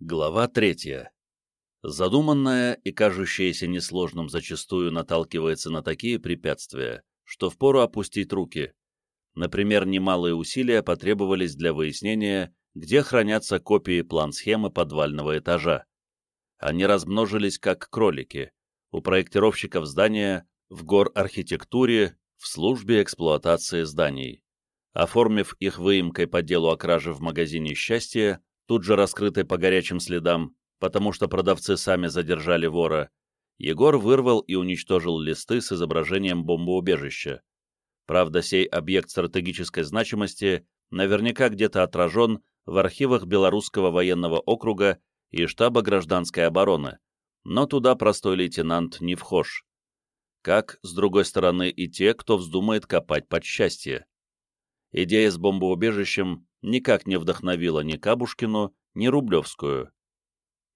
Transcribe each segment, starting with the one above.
Глава третья. Задуманное и кажущееся несложным зачастую наталкивается на такие препятствия, что впору опустить руки. Например, немалые усилия потребовались для выяснения, где хранятся копии план-схемы подвального этажа. Они размножились как кролики, у проектировщиков здания, в гор-архитектуре, в службе эксплуатации зданий. Оформив их выемкой по делу о краже в магазине «Счастье», тут же раскрытой по горячим следам, потому что продавцы сами задержали вора, Егор вырвал и уничтожил листы с изображением бомбоубежища. Правда, сей объект стратегической значимости наверняка где-то отражен в архивах Белорусского военного округа и штаба гражданской обороны, но туда простой лейтенант не вхож. Как, с другой стороны, и те, кто вздумает копать под счастье. Идея с бомбоубежищем никак не вдохновила ни Кабушкину, ни Рублевскую.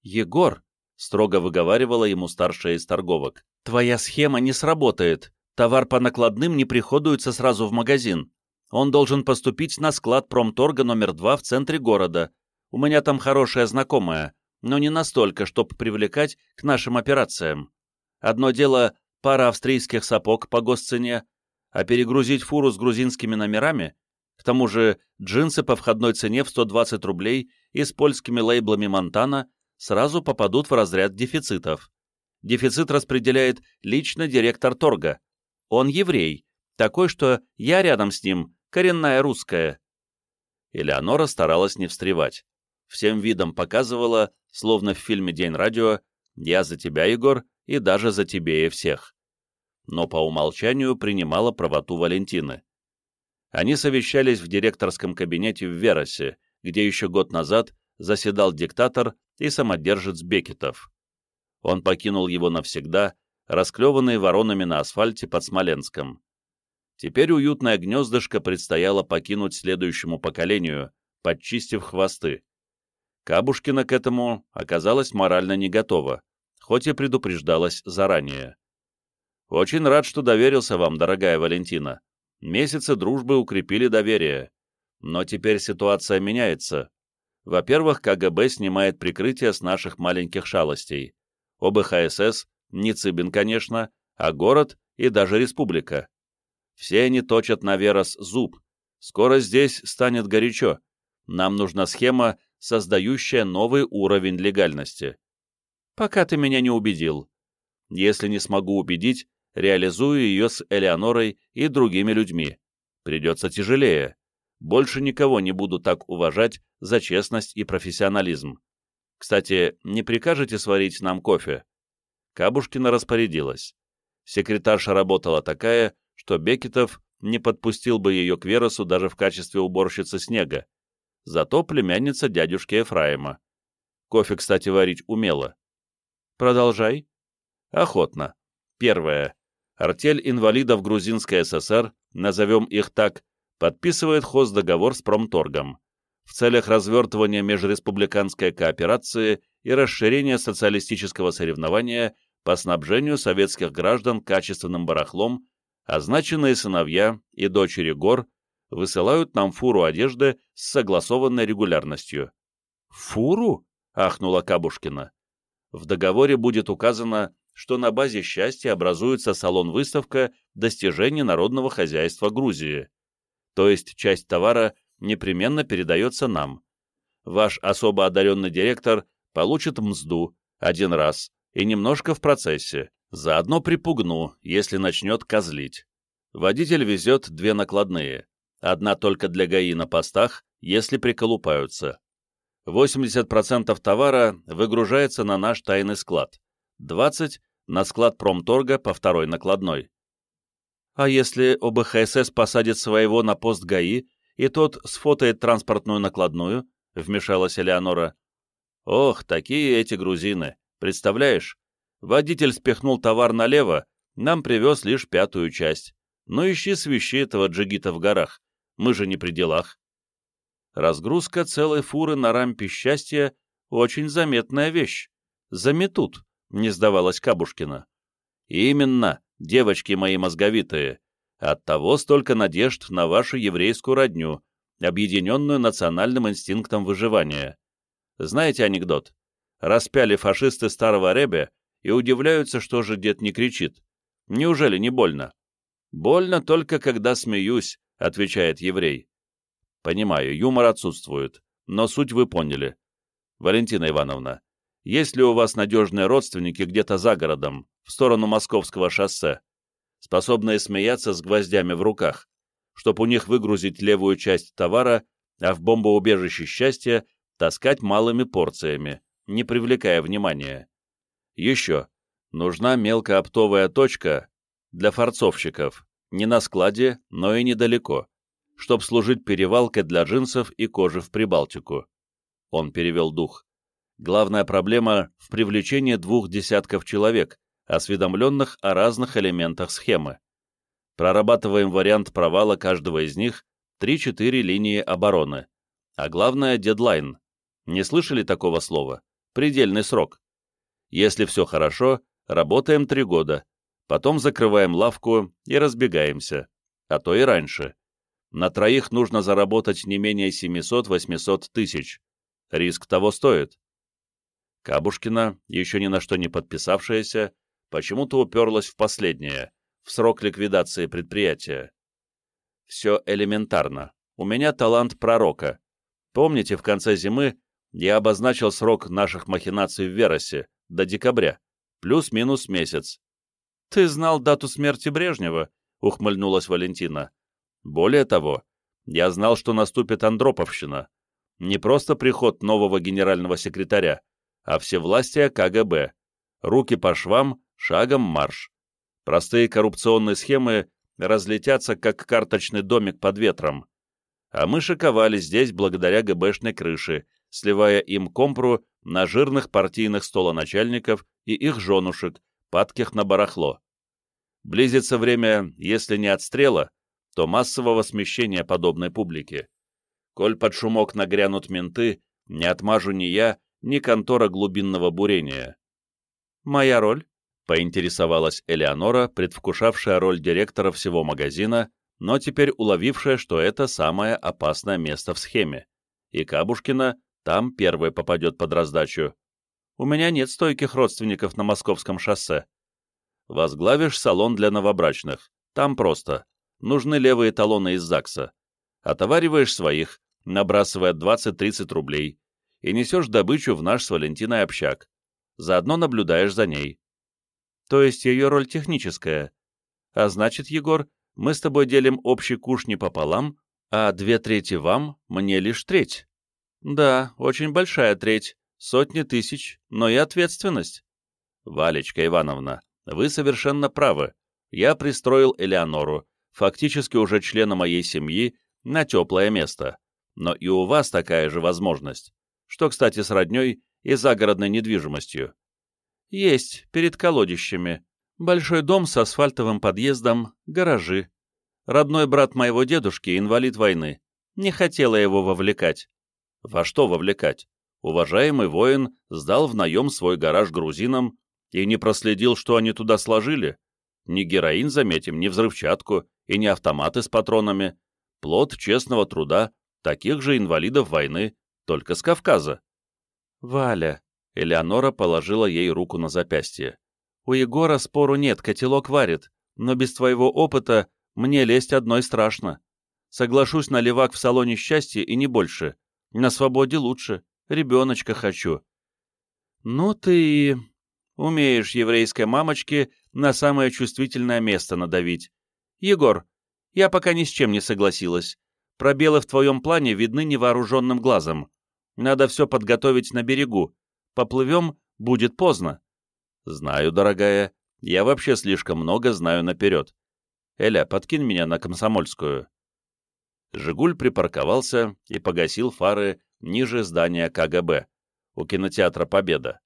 «Егор», — строго выговаривала ему старшая из торговок, — «твоя схема не сработает. Товар по накладным не приходуется сразу в магазин. Он должен поступить на склад промторга номер два в центре города. У меня там хорошая знакомая, но не настолько, чтобы привлекать к нашим операциям. Одно дело — пара австрийских сапог по госцене, а перегрузить фуру с грузинскими номерами к тому же джинсы по входной цене в 120 рублей и с польскими лейблами Монтана сразу попадут в разряд дефицитов. Дефицит распределяет лично директор торга. Он еврей, такой, что я рядом с ним, коренная русская. Элеонора старалась не встревать. Всем видом показывала, словно в фильме «День радио», «Я за тебя, Егор, и даже за тебе и всех». Но по умолчанию принимала правоту Валентины. Они совещались в директорском кабинете в Веросе, где еще год назад заседал диктатор и самодержец Бекетов. Он покинул его навсегда, расклеванный воронами на асфальте под Смоленском. Теперь уютное гнездышко предстояло покинуть следующему поколению, подчистив хвосты. Кабушкина к этому оказалась морально не готова, хоть и предупреждалась заранее. «Очень рад, что доверился вам, дорогая Валентина. Месяцы дружбы укрепили доверие. Но теперь ситуация меняется. Во-первых, КГБ снимает прикрытие с наших маленьких шалостей. ОБХСС, не Цыбин, конечно, а город и даже республика. Все они точат на Верос зуб. Скоро здесь станет горячо. Нам нужна схема, создающая новый уровень легальности. Пока ты меня не убедил. Если не смогу убедить, реализую ее с Элеонорой и другими людьми. Придется тяжелее. Больше никого не буду так уважать за честность и профессионализм. Кстати, не прикажете сварить нам кофе?» Кабушкина распорядилась. Секретарша работала такая, что Бекетов не подпустил бы ее к Веросу даже в качестве уборщицы снега. Зато племянница дядюшки Ефраима. Кофе, кстати, варить умела. «Продолжай». «Охотно. Первое. Артель инвалидов Грузинской ССР, назовем их так, подписывает хоздоговор с Промторгом в целях развертывания межреспубликанской кооперации и расширения социалистического соревнования по снабжению советских граждан качественным барахлом, означенные сыновья и дочери гор высылают нам фуру одежды с согласованной регулярностью. «Фуру?» — ахнула Кабушкина. В договоре будет указано, что на базе счастья образуется салон-выставка достижений народного хозяйства Грузии. То есть часть товара непременно передается нам. Ваш особо одаренный директор получит мзду один раз и немножко в процессе. Заодно припугну, если начнет козлить. Водитель везет две накладные. Одна только для ГАИ на постах, если приколупаются. 80% товара выгружается на наш тайный склад. 20 на склад промторга по второй накладной. А если ОБХСС посадит своего на пост ГАИ, и тот сфотает транспортную накладную, вмешалась Элеонора. Ох, такие эти грузины, представляешь? Водитель спихнул товар налево, нам привез лишь пятую часть. Ну ищи свищи этого джигита в горах, мы же не при делах. Разгрузка целой фуры на рампе счастья — очень заметная вещь. Заметут не сдавалась Кабушкина. «Именно, девочки мои мозговитые. Оттого столько надежд на вашу еврейскую родню, объединенную национальным инстинктом выживания. Знаете анекдот? Распяли фашисты старого Ребе и удивляются, что же дед не кричит. Неужели не больно? Больно только, когда смеюсь, отвечает еврей. Понимаю, юмор отсутствует, но суть вы поняли. Валентина Ивановна, есть ли у вас надежные родственники где-то за городом, в сторону Московского шоссе, способные смеяться с гвоздями в руках, чтобы у них выгрузить левую часть товара, а в бомбоубежище счастья таскать малыми порциями, не привлекая внимания. Еще, нужна мелкооптовая точка для форцовщиков, не на складе, но и недалеко, чтобы служить перевалкой для джинсов и кожи в Прибалтику. Он перевел дух. Главная проблема в привлечении двух десятков человек, осведомленных о разных элементах схемы. Прорабатываем вариант провала каждого из них, 3-4 линии обороны. А главное – дедлайн. Не слышали такого слова? Предельный срок. Если все хорошо, работаем 3 года, потом закрываем лавку и разбегаемся, а то и раньше. На троих нужно заработать не менее 700-800 тысяч. Риск того стоит. Кабушкина, еще ни на что не подписавшаяся, почему-то уперлась в последнее, в срок ликвидации предприятия. Все элементарно. У меня талант пророка. Помните, в конце зимы я обозначил срок наших махинаций в Веросе, до декабря, плюс-минус месяц. «Ты знал дату смерти Брежнева?» — ухмыльнулась Валентина. «Более того, я знал, что наступит Андроповщина. Не просто приход нового генерального секретаря, а всевластие КГБ. Руки по швам, шагом марш. Простые коррупционные схемы разлетятся, как карточный домик под ветром. А мы шиковали здесь благодаря ГБшной крыше, сливая им компру на жирных партийных столоначальников и их женушек, падких на барахло. Близится время, если не отстрела, то массового смещения подобной публики. Коль под шумок нагрянут менты, не отмажу ни я, ни контора глубинного бурения. «Моя роль?» — поинтересовалась Элеонора, предвкушавшая роль директора всего магазина, но теперь уловившая, что это самое опасное место в схеме, и Кабушкина там первой попадет под раздачу. У меня нет стойких родственников на московском шоссе. Возглавишь салон для новобрачных. Там просто. Нужны левые талоны из ЗАГСа. Отовариваешь своих, набрасывая 20-30 рублей, и несешь добычу в наш с Валентиной общак. Заодно наблюдаешь за ней. То есть ее роль техническая. А значит, Егор, мы с тобой делим общий куш не пополам, а две трети вам, мне лишь треть. Да, очень большая треть, сотни тысяч, но и ответственность. Валечка Ивановна, вы совершенно правы. Я пристроил Элеонору, фактически уже члена моей семьи, на теплое место. Но и у вас такая же возможность что, кстати, с родней и загородной недвижимостью. Есть, перед колодищами. Большой дом с асфальтовым подъездом, гаражи. Родной брат моего дедушки, инвалид войны. Не хотела его вовлекать. Во что вовлекать? Уважаемый воин сдал в наем свой гараж грузинам и не проследил, что они туда сложили. Ни героин, заметим, ни взрывчатку и не автоматы с патронами. Плод честного труда таких же инвалидов войны, только с Кавказа. Валя, Элеонора положила ей руку на запястье. У Егора спору нет, котелок варит, но без твоего опыта мне лезть одной страшно. Соглашусь на левак в салоне счастья и не больше. На свободе лучше. Ребеночка хочу. Ну ты умеешь еврейской мамочке на самое чувствительное место надавить. Егор, я пока ни с чем не согласилась. Пробелы в твоем плане видны невооруженным глазом. Надо все подготовить на берегу. Поплывем, будет поздно. Знаю, дорогая. Я вообще слишком много знаю наперед. Эля, подкинь меня на Комсомольскую. «Жигуль» припарковался и погасил фары ниже здания КГБ, у кинотеатра «Победа».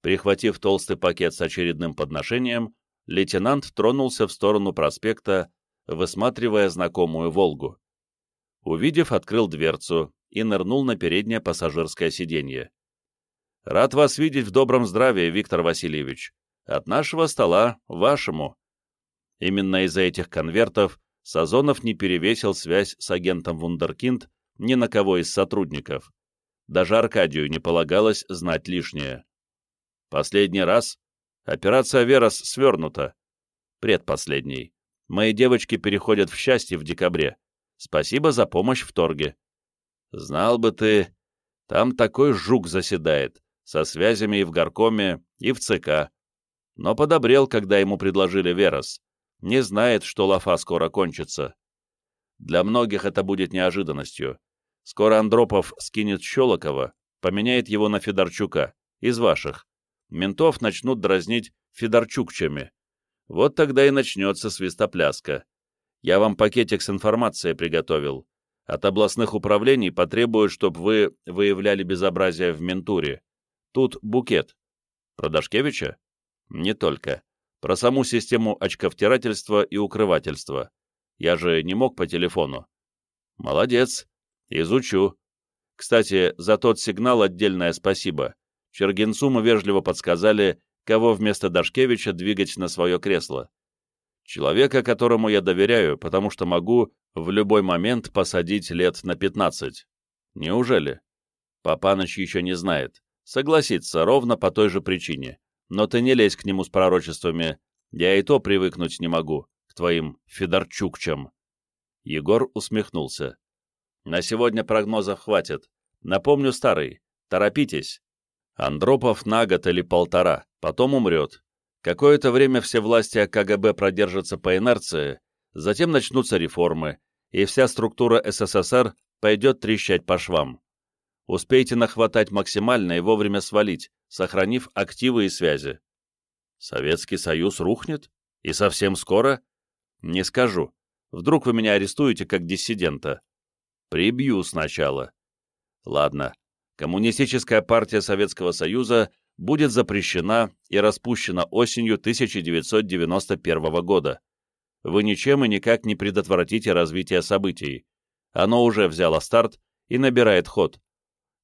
Прихватив толстый пакет с очередным подношением, лейтенант тронулся в сторону проспекта, высматривая знакомую «Волгу». Увидев, открыл дверцу и нырнул на переднее пассажирское сиденье. «Рад вас видеть в добром здравии, Виктор Васильевич. От нашего стола вашему». Именно из-за этих конвертов Сазонов не перевесил связь с агентом Вундеркинд ни на кого из сотрудников. Даже Аркадию не полагалось знать лишнее. Последний раз операция «Верос» свернута. Предпоследний. Мои девочки переходят в счастье в декабре. Спасибо за помощь в торге. Знал бы ты, там такой жук заседает, со связями и в горкоме, и в ЦК. Но подобрел, когда ему предложили Верос. Не знает, что лафа скоро кончится. Для многих это будет неожиданностью. Скоро Андропов скинет Щелокова, поменяет его на Федорчука, из ваших. Ментов начнут дразнить Федорчукчами. Вот тогда и начнется свистопляска. Я вам пакетик с информацией приготовил. От областных управлений потребуют, чтобы вы выявляли безобразие в ментуре. Тут букет. Про Дашкевича? Не только. Про саму систему очковтирательства и укрывательства. Я же не мог по телефону. Молодец. Изучу. Кстати, за тот сигнал отдельное спасибо. Чергенцу мы вежливо подсказали, кого вместо Дашкевича двигать на свое кресло. Человека, которому я доверяю, потому что могу в любой момент посадить лет на 15. Неужели? Папаныч еще не знает. Согласится ровно по той же причине. Но ты не лезь к нему с пророчествами. Я и то привыкнуть не могу, к твоим Федорчукчам. Егор усмехнулся. На сегодня прогнозов хватит. Напомню старый. Торопитесь. Андропов на год или полтора, потом умрет. Какое-то время все власти КГБ продержатся по инерции, затем начнутся реформы, и вся структура СССР пойдет трещать по швам. Успейте нахватать максимально и вовремя свалить, сохранив активы и связи. Советский Союз рухнет? И совсем скоро? Не скажу. Вдруг вы меня арестуете как диссидента. Прибью сначала. Ладно, Коммунистическая партия Советского Союза будет запрещена и распущена осенью 1991 года. Вы ничем и никак не предотвратите развитие событий. Оно уже взяло старт и набирает ход.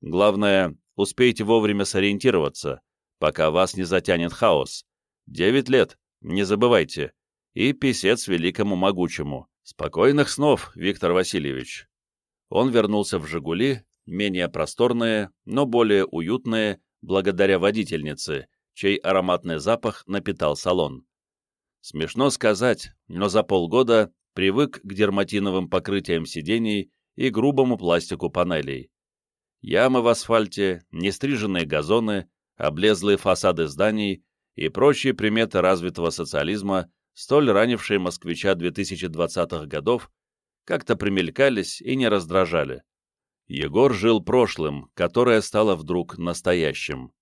Главное, успейте вовремя сориентироваться, пока вас не затянет хаос. Девять лет, не забывайте. И писец великому могучему. Спокойных снов, Виктор Васильевич. Он вернулся в «Жигули» менее просторные, но более уютные, благодаря водительнице, чей ароматный запах напитал салон. Смешно сказать, но за полгода привык к дерматиновым покрытиям сидений и грубому пластику панелей. Ямы в асфальте, нестриженные газоны, облезлые фасады зданий и прочие приметы развитого социализма, столь ранившие москвича 2020-х годов, как-то примелькались и не раздражали. Егор жил прошлым, которое стало вдруг настоящим.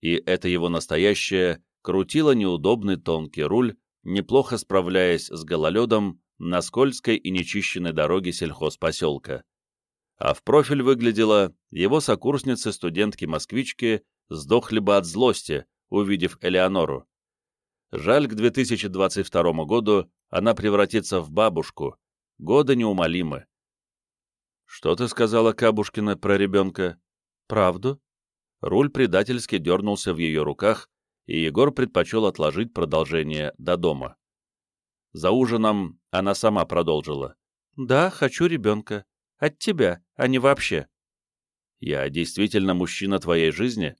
И это его настоящее крутило неудобный тонкий руль, неплохо справляясь с гололедом на скользкой и нечищенной дороге сельхозпоселка. А в профиль выглядела его сокурсницы-студентки-москвички сдохли бы от злости, увидев Элеонору. Жаль, к 2022 году она превратится в бабушку. Годы неумолимы. «Что ты сказала, Кабушкина, про ребенка?» «Правду?» Руль предательски дернулся в ее руках, и Егор предпочел отложить продолжение до дома. За ужином она сама продолжила. «Да, хочу ребенка. От тебя, а не вообще». «Я действительно мужчина твоей жизни?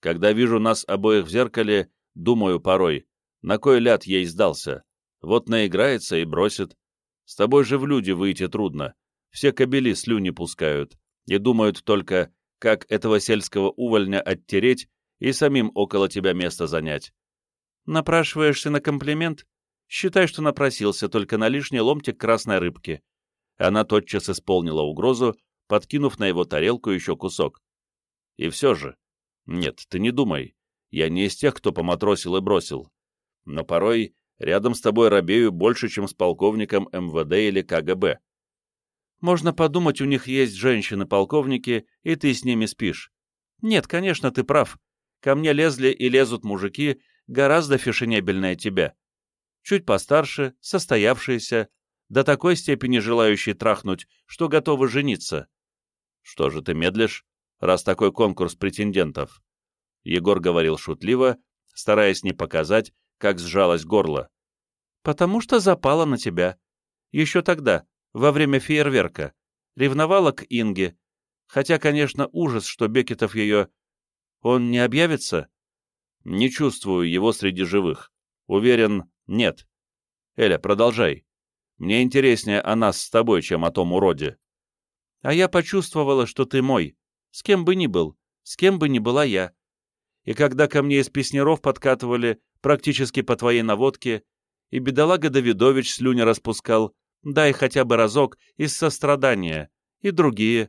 Когда вижу нас обоих в зеркале, думаю порой, на кой ляд ей сдался? Вот наиграется и бросит. С тобой же в люди выйти трудно, все кобели слюни пускают и думают только, как этого сельского увольня оттереть и самим около тебя место занять. Напрашиваешься на комплимент? Считай, что напросился только на лишний ломтик красной рыбки. Она тотчас исполнила угрозу, подкинув на его тарелку еще кусок. И все же... Нет, ты не думай. Я не из тех, кто поматросил и бросил. Но порой рядом с тобой робею больше, чем с полковником МВД или КГБ. Можно подумать, у них есть женщины-полковники, и ты с ними спишь. Нет, конечно, ты прав. Ко мне лезли и лезут мужики, гораздо фешенебельнее тебя. Чуть постарше, состоявшиеся, до такой степени желающие трахнуть, что готовы жениться. Что же ты медлишь, раз такой конкурс претендентов? Егор говорил шутливо, стараясь не показать, как сжалось горло. «Потому что запала на тебя. Еще тогда, во время фейерверка. Ревновала к Инге. Хотя, конечно, ужас, что Бекетов ее... Он не объявится? Не чувствую его среди живых. Уверен, нет. Эля, продолжай. Мне интереснее о нас с тобой, чем о том уроде. А я почувствовала, что ты мой. С кем бы ни был, с кем бы ни была я. И когда ко мне из песнеров подкатывали, практически по твоей наводке, и бедолага Давидович слюни распускал, дай хотя бы разок, из сострадания, и другие.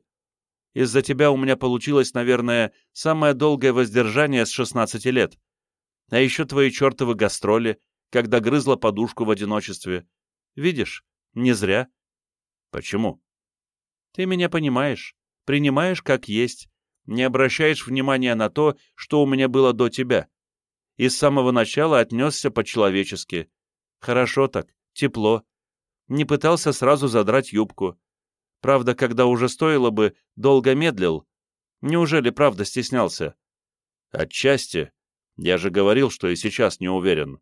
Из-за тебя у меня получилось, наверное, самое долгое воздержание с 16 лет. А еще твои чертовы гастроли, когда грызла подушку в одиночестве. Видишь, не зря. Почему? Ты меня понимаешь, принимаешь как есть, не обращаешь внимания на то, что у меня было до тебя. И с самого начала отнесся по-человечески. Хорошо так, тепло. Не пытался сразу задрать юбку. Правда, когда уже стоило бы, долго медлил. Неужели правда стеснялся? Отчасти. Я же говорил, что и сейчас не уверен.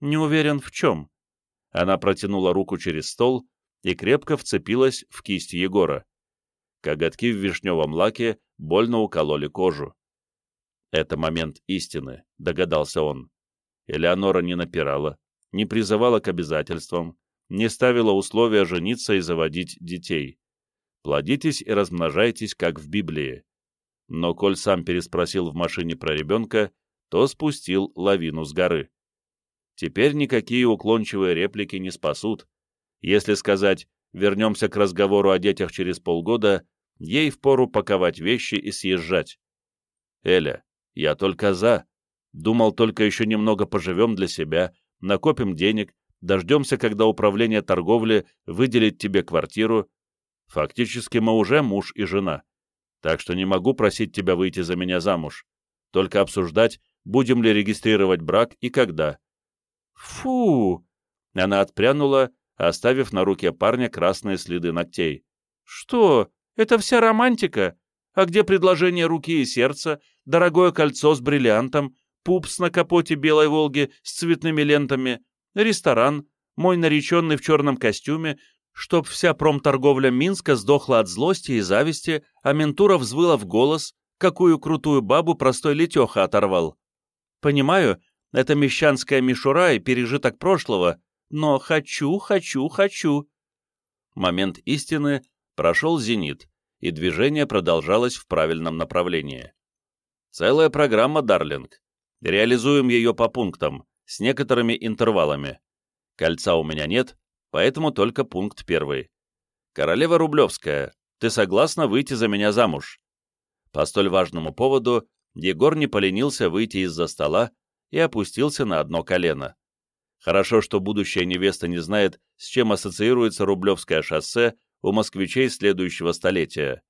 Не уверен в чем? Она протянула руку через стол и крепко вцепилась в кисть Егора. Коготки в вишневом лаке больно укололи кожу. Это момент истины, догадался он. Элеонора не напирала, не призывала к обязательствам, не ставила условия жениться и заводить детей. Плодитесь и размножайтесь, как в Библии. Но коль сам переспросил в машине про ребенка, то спустил лавину с горы. Теперь никакие уклончивые реплики не спасут. Если сказать «вернемся к разговору о детях через полгода», ей впору паковать вещи и съезжать. Эля, я только за. Думал, только еще немного поживем для себя, накопим денег, дождемся, когда управление торговли выделит тебе квартиру. Фактически мы уже муж и жена. Так что не могу просить тебя выйти за меня замуж. Только обсуждать, будем ли регистрировать брак и когда. Фу! Она отпрянула, оставив на руке парня красные следы ногтей. Что? Это вся романтика? А где предложение руки и сердца, дорогое кольцо с бриллиантом, пупс на капоте белой «Волги» с цветными лентами, ресторан, мой нареченный в черном костюме, чтоб вся промторговля Минска сдохла от злости и зависти, а Ментура взвыла в голос, какую крутую бабу простой летеха оторвал. Понимаю, это мещанская мишура и пережиток прошлого, но хочу, хочу, хочу. Момент истины прошел зенит, и движение продолжалось в правильном направлении. Целая программа, Дарлинг. Реализуем ее по пунктам, с некоторыми интервалами. Кольца у меня нет, поэтому только пункт первый. Королева Рублевская, ты согласна выйти за меня замуж? По столь важному поводу Егор не поленился выйти из-за стола и опустился на одно колено. Хорошо, что будущая невеста не знает, с чем ассоциируется Рублевское шоссе у москвичей следующего столетия,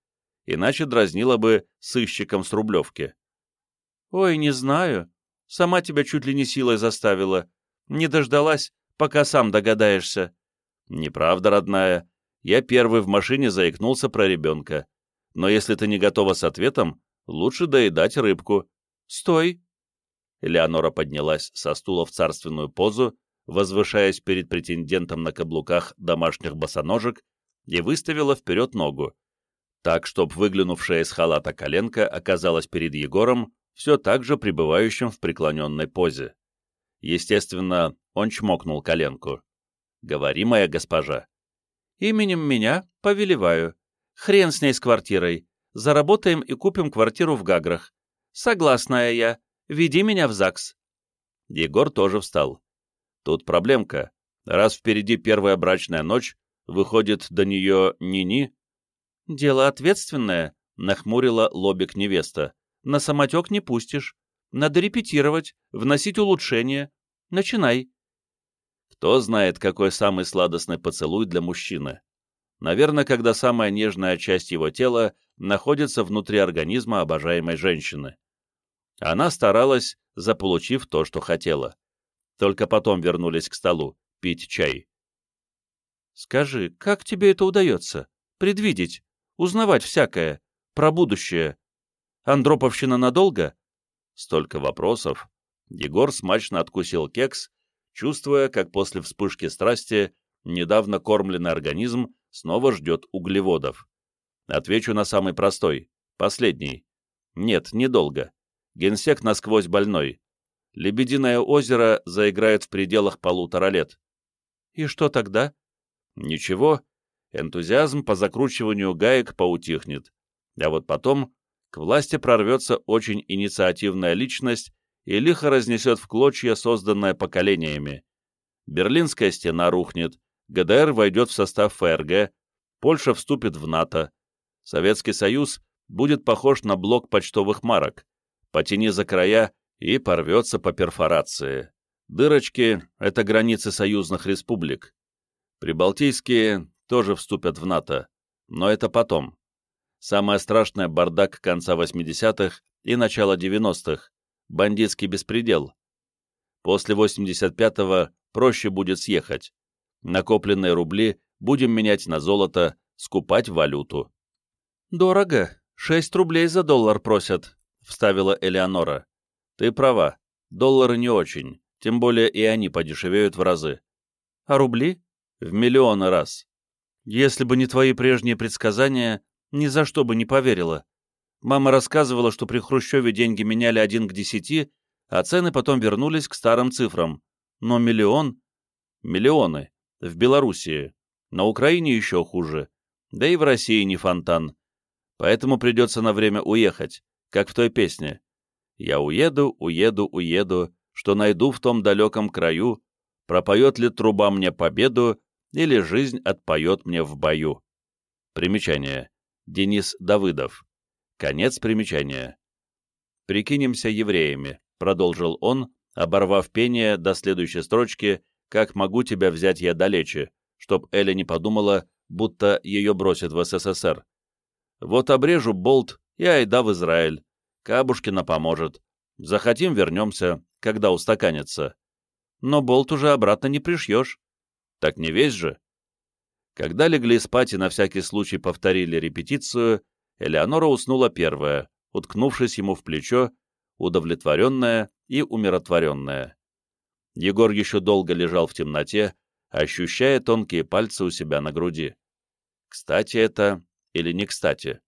иначе дразнила бы сыщиком с Рублевки. «Ой, не знаю. Сама тебя чуть ли не силой заставила. Не дождалась, пока сам догадаешься». «Неправда, родная. Я первый в машине заикнулся про ребенка. Но если ты не готова с ответом, лучше доедать рыбку». «Стой!» Элеонора поднялась со стула в царственную позу, возвышаясь перед претендентом на каблуках домашних босоножек и выставила вперед ногу, так, чтоб выглянувшая из халата коленка оказалась перед Егором, все так же пребывающим в преклоненной позе. Естественно, он чмокнул коленку. «Говори, моя госпожа». «Именем меня повелеваю. Хрен с ней с квартирой. Заработаем и купим квартиру в Гаграх. Согласная я. Веди меня в ЗАГС». Егор тоже встал. Тут проблемка. Раз впереди первая брачная ночь, выходит до нее ни-ни. «Дело ответственное», — нахмурила лобик невеста. «На самотек не пустишь. Надо репетировать, вносить улучшения. Начинай». Кто знает, какой самый сладостный поцелуй для мужчины. Наверное, когда самая нежная часть его тела находится внутри организма обожаемой женщины. Она старалась, заполучив то, что хотела. Только потом вернулись к столу, пить чай. «Скажи, как тебе это удается? Предвидеть, узнавать всякое, про будущее? Андроповщина надолго?» Столько вопросов. Егор смачно откусил кекс, чувствуя, как после вспышки страсти недавно кормленный организм снова ждет углеводов. Отвечу на самый простой, последний. Нет, недолго. Генсек насквозь больной. Лебединое озеро заиграет в пределах полутора лет. И что тогда? Ничего. Энтузиазм по закручиванию гаек поутихнет. А вот потом к власти прорвется очень инициативная личность и лихо разнесет в клочья, созданное поколениями. Берлинская стена рухнет, ГДР войдет в состав ФРГ, Польша вступит в НАТО. Советский Союз будет похож на блок почтовых марок. Потяни за края и порвется по перфорации. Дырочки — это границы союзных республик. Прибалтийские тоже вступят в НАТО, но это потом. Самое страшное — бардак конца 80-х и начала 90-х, бандитский беспредел. После 85-го проще будет съехать. Накопленные рубли будем менять на золото, скупать валюту. «Дорого. Шесть рублей за доллар просят», — вставила Элеонора. «Ты права. Доллары не очень, тем более и они подешевеют в разы». «А рубли?» «В миллионы раз». «Если бы не твои прежние предсказания, ни за что бы не поверила. Мама рассказывала, что при Хрущеве деньги меняли один к десяти, а цены потом вернулись к старым цифрам. Но миллион? Миллионы. В Белоруссии. На Украине еще хуже. Да и в России не фонтан. Поэтому придется на время уехать, как в той песне. Я уеду, уеду, уеду, что найду в том далеком краю, пропоет ли труба мне победу, или жизнь отпоет мне в бою. Примечание. Денис Давыдов. Конец примечания. «Прикинемся евреями», — продолжил он, оборвав пение до следующей строчки «Как могу тебя взять я далече», чтоб Эля не подумала, будто ее бросят в СССР. «Вот обрежу болт и айда в Израиль. Кабушкина поможет. Захотим, вернемся, когда устаканится. Но болт уже обратно не пришьешь. Так не весь же». Когда легли спать и на всякий случай повторили репетицию, Элеонора уснула первая, уткнувшись ему в плечо, удовлетворенная и умиротворенная. Егор еще долго лежал в темноте, ощущая тонкие пальцы у себя на груди. Кстати это или не кстати?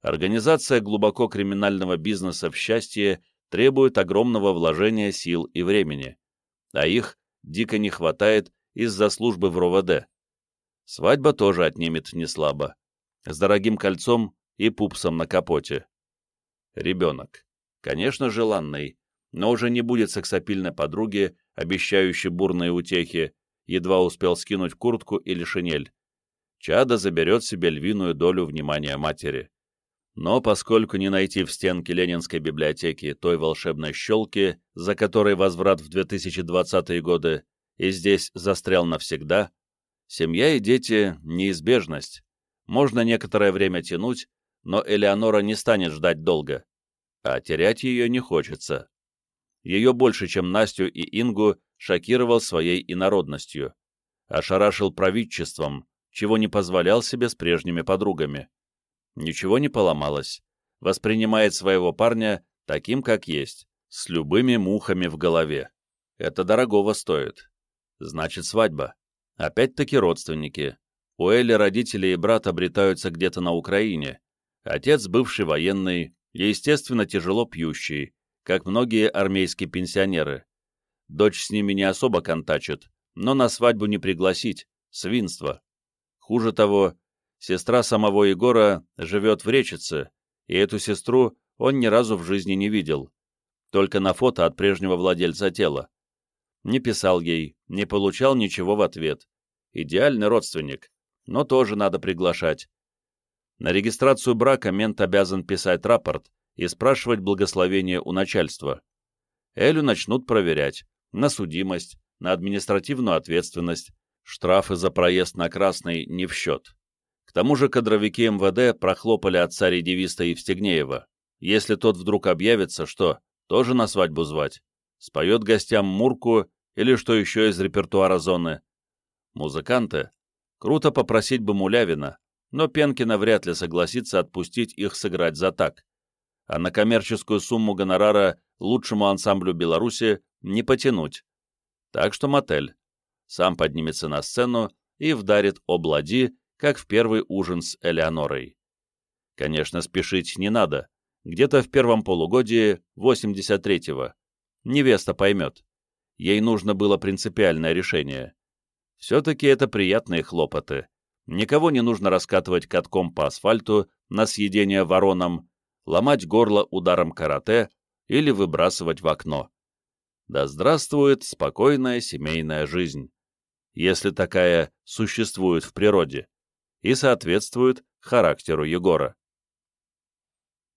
Организация глубоко криминального бизнеса в счастье требует огромного вложения сил и времени, а их дико не хватает из-за службы в РОВД. Свадьба тоже отнимет неслабо. С дорогим кольцом и пупсом на капоте. Ребенок. Конечно, желанный, но уже не будет сексапильной подруги, обещающей бурные утехи, едва успел скинуть куртку или шинель. Чада заберет себе львиную долю внимания матери. Но поскольку не найти в стенке Ленинской библиотеки той волшебной щелки, за которой возврат в 2020-е годы, и здесь застрял навсегда, Семья и дети — неизбежность. Можно некоторое время тянуть, но Элеонора не станет ждать долго. А терять ее не хочется. Ее больше, чем Настю и Ингу, шокировал своей инородностью. Ошарашил правительством, чего не позволял себе с прежними подругами. Ничего не поломалось. Воспринимает своего парня таким, как есть, с любыми мухами в голове. Это дорогого стоит. Значит, свадьба. Опять-таки родственники. У Эли родители и брат обретаются где-то на Украине. Отец бывший военный, естественно, тяжело пьющий, как многие армейские пенсионеры. Дочь с ними не особо контачит, но на свадьбу не пригласить, свинство. Хуже того, сестра самого Егора живет в Речице, и эту сестру он ни разу в жизни не видел. Только на фото от прежнего владельца тела. Не писал ей, не получал ничего в ответ. Идеальный родственник, но тоже надо приглашать. На регистрацию брака мент обязан писать рапорт и спрашивать благословение у начальства. Элю начнут проверять на судимость, на административную ответственность, штрафы за проезд на красный не в счет. К тому же кадровики МВД прохлопали отца редивиста Евстигнеева. Если тот вдруг объявится, что, тоже на свадьбу звать? споет гостям Мурку или что еще из репертуара зоны. Музыканты. Круто попросить бы Мулявина, но Пенкина вряд ли согласится отпустить их сыграть за так. А на коммерческую сумму гонорара лучшему ансамблю Беларуси не потянуть. Так что мотель. Сам поднимется на сцену и вдарит облади, как в первый ужин с Элеонорой. Конечно, спешить не надо. Где-то в первом полугодии 83-го. Невеста поймет. Ей нужно было принципиальное решение. Все-таки это приятные хлопоты. Никого не нужно раскатывать катком по асфальту на съедение вороном, ломать горло ударом карате или выбрасывать в окно. Да здравствует спокойная семейная жизнь, если такая существует в природе, и соответствует характеру Егора.